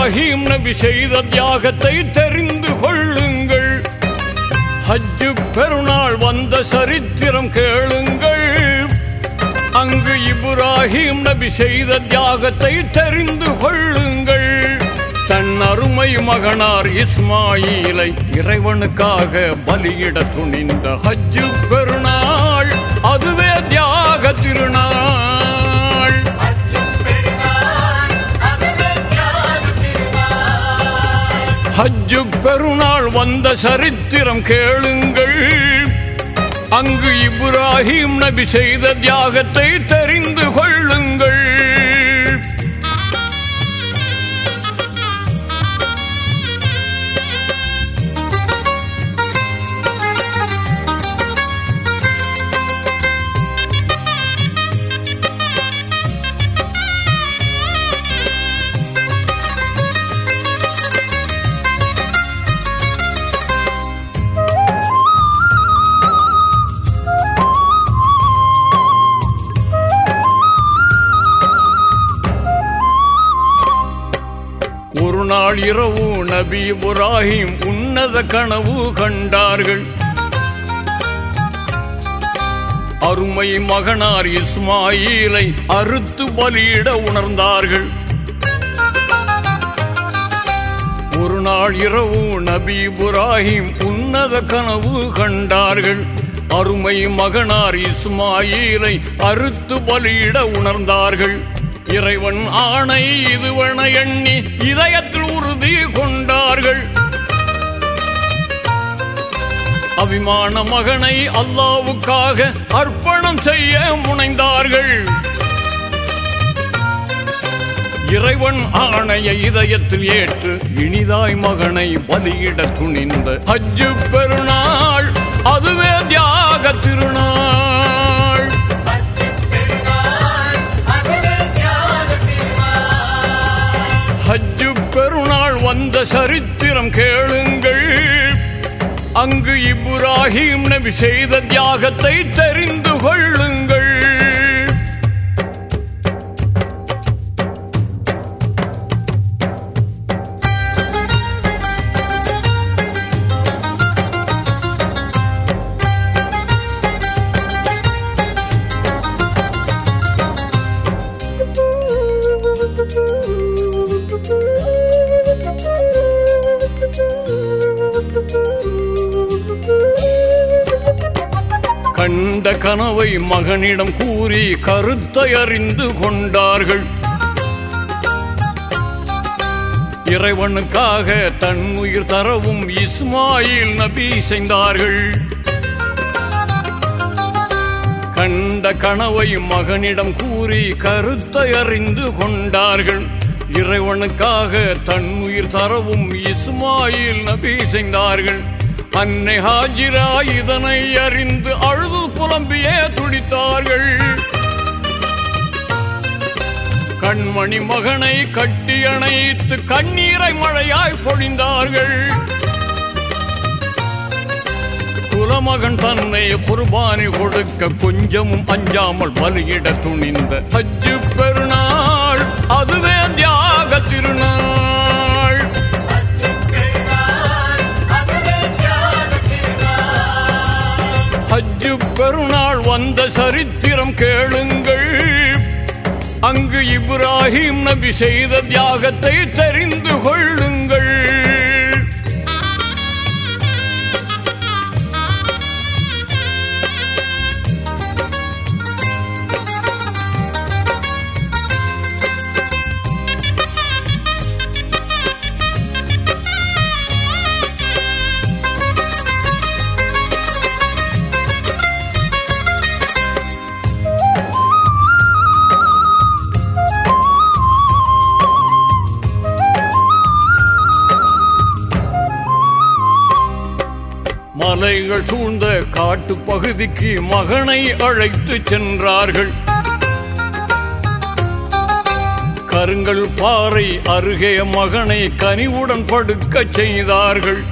இப்ராஹிம் நபி செய்த தியாகத்தை தெரிந்து கொள்ளுங்கள். ஹஜ்ஜு பெருநாள் வந்த சரித்திரம் கேளுங்கள். அங்கு இப்ராஹிம் நபி செய்த தியாகத்தை தெரிந்து கொள்ளுங்கள். தன் அருமை மகனார் இஸ்மாயிலை இறைவனுக்காக பலியிட துணிந்த ஹஜ்ஜு பெருநாள் அதுவே தியாக திருநாள். ஹஜ்ஜு பெருநாள் வந்த சரித்திரம் கேளுங்கள். அங்கு இப்ராஹிம் நபி செய்த தியாகத்தை தெரிந்து கொள் இரவு நபி புராஹிம் உன்னத கனவு கண்டார்கள். அருமை மகனார் இஸ்மாயிலை அறுத்து பலியிட உணர்ந்தார்கள். ஒரு நாள் இரவு நபி இப்ராஹிம் உன்னத கனவு கண்டார்கள். அருமை மகனார் இஸ்மாயிலை அறுத்து பலியிட உணர்ந்தார்கள். இறைவன் ஆணை இதுவென எண்ணி இதயத்தில் உறுதி கொண்டார்கள். அபிமான மகனை அல்லாவுக்காக அர்ப்பணம் செய்ய முனைந்தார்கள். இறைவன் ஆணைய இதயத்தில் ஏற்று இனிதாய் மகனை பலியிட துணிந்த அஜு பெருநாள் அதுவே தியாக திருநாள். சரித்திரம் கேளுங்கள். அங்கு இப்ராஹிம் நபி செய்த தியாகத்தை தெரிந்து கொள்ளுங்கள். கனவை மகனிடம் கூறி கருத்தை அறிந்து கொண்டார்கள். இறைவனுக்காக தன் உயிர் தரவும் இஸ்மாயில் நபி செய்தார்கள். கண்ட கனவை மகனிடம் கூறி கருத்தை அறிந்து கொண்டார்கள். இறைவனுக்காக தன் உயிர் தரவும் இஸ்மாயில் நபி செய்தார்கள். அன்னை ஹாஜிரா இதனை அறிந்து அழுது புலம்பியே துடித்தார்கள். கண்மணி மகனை கட்டி அணைத்து கண்ணீரை மழையாய் பொழிந்தார்கள். குலமகன் தன்னை குர்பானி கொடுக்க கொஞ்சமும் அஞ்சாமல் பலியிட துணிந்த ஹஜ்ஜு பெருநாள் அதுவே ஹஜ்ஜு பெருநாள் வந்த சரித்திரம் கேளுங்கள். அங்கு இப்ராஹிம் நபி செய்த தியாகத்தை தெரிந்து கொள்ளுங்கள். மலைகள் சூழ்ந்த காட்டு பகுதிக்கு மகனை அழைத்து சென்றார்கள். கருங்கல் பாறை அருகே மகனை கனிவுடன் படுக்கச் செய்தார்கள்.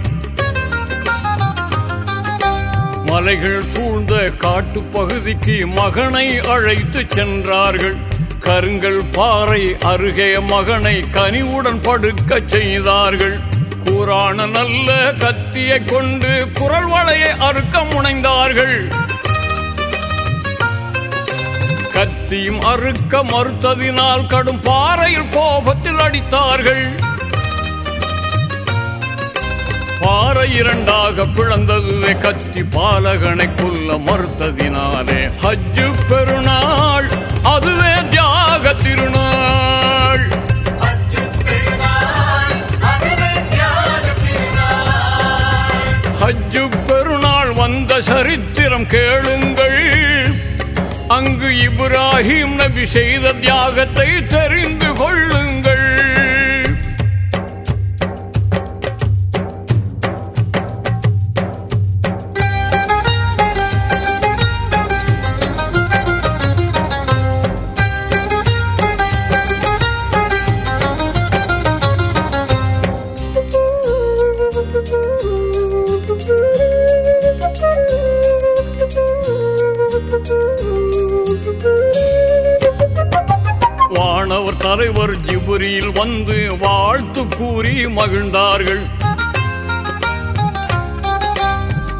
மலைகள் சூழ்ந்த காட்டு பகுதிக்கு மகனை அழைத்து சென்றார்கள். கருங்கல் பாறை அருகே மகனை கனிவுடன் படுக்கச் செய்தார்கள். கூறான நல்ல கத்தியை கொண்டு குரல் வளையை அறுக்க முனைந்தார்கள். கத்தியும் அறுக்க மறுத்ததினால் கடும் பாறையில் கோபத்தில் அடித்தார்கள். பாறை இரண்டாக பிளந்ததுவே கத்தி பாலகனை கொல்ல மறுத்ததினாலே ஹஜ்ஜு பெருநாள் அதுவே தியாக திருநாள். சரித்திரம் கேளுங்கள். அங்கு இப்ராஹிம் நபி செய்த தியாகத்தை தெரிந்து கொள். அவர் தலைவர் ஜிபுரியில் வந்து வாழ்த்து கூறி மகிழ்ந்தார்கள்.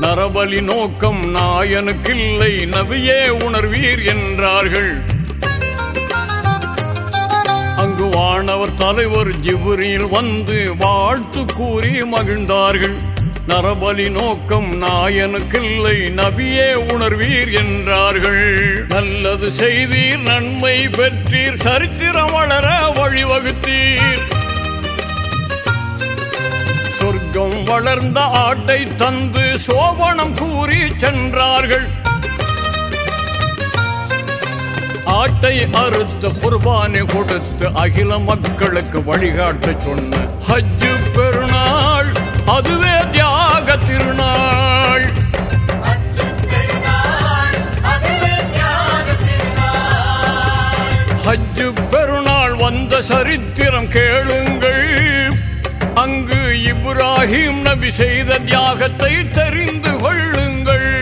நரபலி நோக்கம் நாயனுக்கில்லை நபியே உணர்வீர் என்றார்கள். அங்கு வானவர் தலைவர் ஜிபுரியில் வந்து வாழ்த்து கூறி மகிழ்ந்தார்கள். நரபலி நோக்கம் நாயனுக்கில்லை நபியே உணர்வீர் என்றார்கள். நல்லது செய்தீர் நன்மை பெற்றீர் சரித்திரம் வளர வழிவகுத்தீர். சொர்க்கம் வளர்ந்த ஆட்டை தந்து சோபனம் கூறி சென்றார்கள். ஆட்டை அறுத்த குர்பானை கொடுத்து அகில மக்களுக்கு வழிகாட்ட சொன்ன ஹஜ்ஜு பெருநாள் அதுவே திருநாள். ஹஜ்ஜு பெருநாள் வந்த சரித்திரம் கேளுங்கள். அங்கு இப்ராஹிம் நபி செய்த தியாகத்தை தெரிந்து கொள்ளுங்கள்.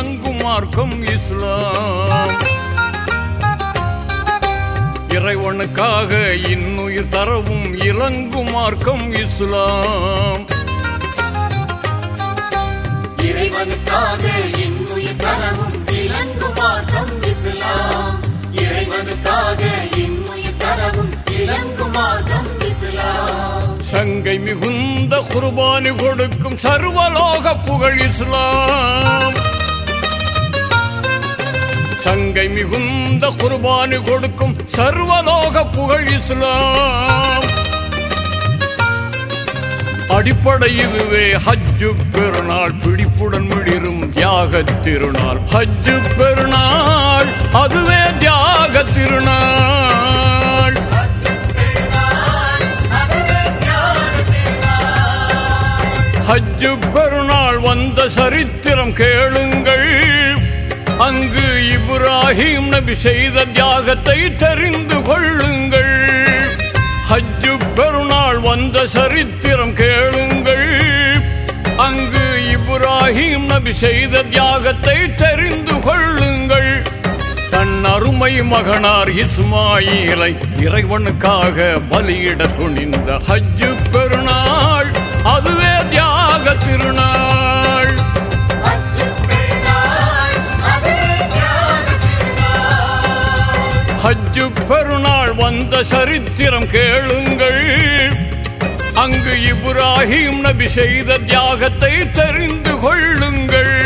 இறங்கும் மார்க்கம் இஸ்லாம். இறைவனுக்காக இன்னுயிர் தரவும் இறங்கும் மார்க்கம் இஸ்லாம். இறைவனுக்காக இன்னுயிர் தரவும் இலங்கு மார்க்கம் இஸ்லாம். இறைவனுக்காக இன்னுயிர் தரவும் இலங்கு மார்க்கம் இஸ்லாம். சங்கை மிகுந்த குர்பானி கொடுக்கும் சர்வலோக புகழ் இஸ்லாம். தங்கை மிகுந்த குர்பானி கொடுக்கும் சர்வலோக புகழ் இஸ்லாம். அடிப்படை இதுவே ஹஜ்ஜு பெருநாள் பிடிப்புடன் மிளிரும் தியாக திருநாள். ஹஜ்ஜு பெருநாள் அதுவே தியாக திருநாள். ஹஜ்ஜு பெருநாள் வந்த சரித்திரம் கேளுங்கள். அங்கு இப்ராஹிம் நபி செய்த தியாகத்தை தெரிந்து கொள்ளுங்கள். ஹஜ்ஜு பெருநாள் வந்த சரித்திரம் கேளுங்கள். அங்கு இப்ராஹிம் நபி செய்த தியாகத்தை தெரிந்து கொள்ளுங்கள். தன் அருமை மகனார் இஸ்மாயிலை இறைவனுக்காக பலியிட துணிந்த ஹஜ்ஜு பெருநாள் அதுவே தியாக திருநாள். ஹஜ்ஜு பெருநாள் வந்த சரித்திரம் கேளுங்கள். அங்கு இப்ராஹிம் நபி செய்த தியாகத்தை தெரிந்து கொள்ளுங்கள்.